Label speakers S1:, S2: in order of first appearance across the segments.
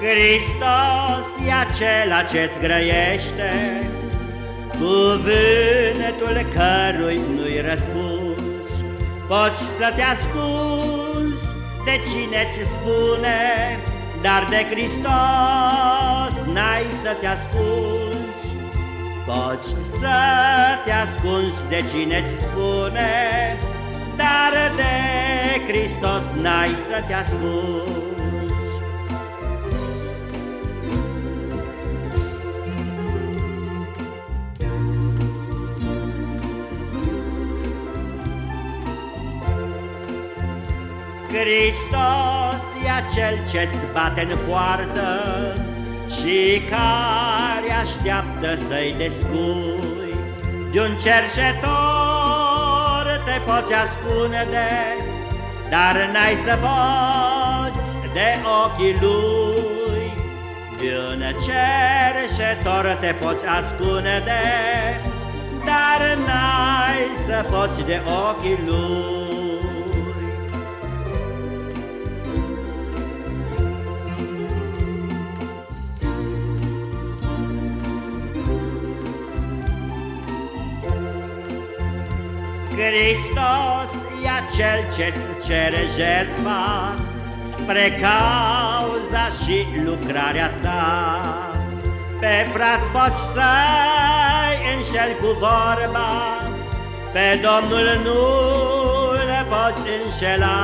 S1: Hristos e acela ce-ți grăiește, Cuvântul cărui nu-i răspuns, Poți să te ascunzi de cine-ți spune, Dar de Hristos n-ai să te ascunzi. Poți să te ascunzi de cine-ți spune, Dar de Hristos n-ai să te ascunzi. Hristos e acel ce-ți bate în poartă Și care așteaptă să-i despui. De un cercetor te poți ascunde Dar n-ai să poți de ochii lui. De un cercetor te poți ascunde Dar n-ai să poți de ochii lui Hristos e acel ce-ți cere jertfa Spre cauza și lucrarea sa. Pe frați poți să-i înșeli cu vorba Pe Domnul nu le poți înșela.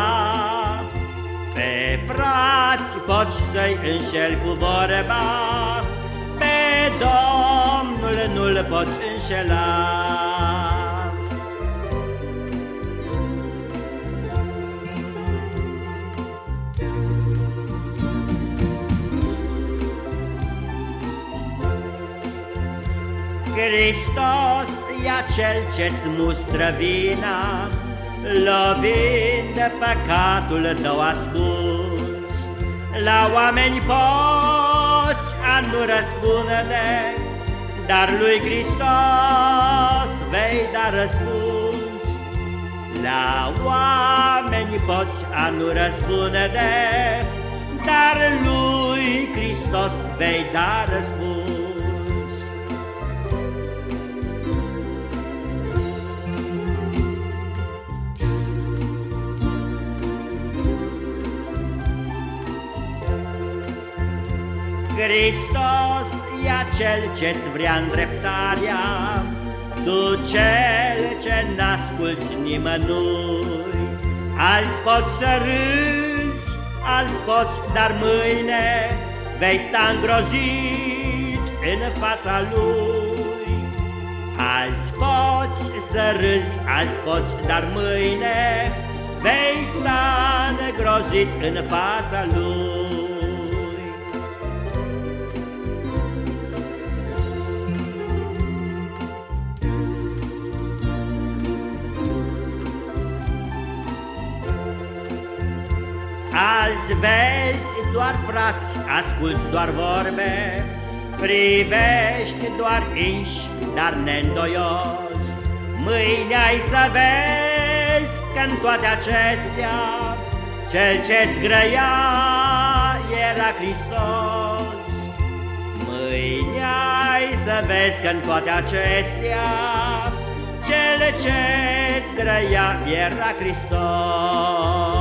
S1: Pe frați poți să-i înșeli cu vorba Pe Domnul nu le poți înșela Hristos e acel ce-ți mustră vina, Lovind de păcatul tău ascuns. La oameni poți a nu răspunde, Dar lui Hristos vei da răspuns. La oameni poți a nu răspunde, Dar lui Hristos vei da răspuns. Hristos e acel ce-ți vrea îndreptarea, Tu cel ce n-asculti nimănui. Azi poți să râzi, azi poți, dar mâine Vei sta îngrozit în fața Lui. Azi poți să râzi, azi poți, dar mâine Vei sta îngrozit în fața Lui. Azi vezi doar frați, asculți doar vorbe, Privești doar inși, dar neîndoios. Mâine ai să vezi că în toate acestea Cel ce-ți grăia era Hristos. Mâine ai să vezi că în toate acestea Cel ce-ți grăia era Hristos.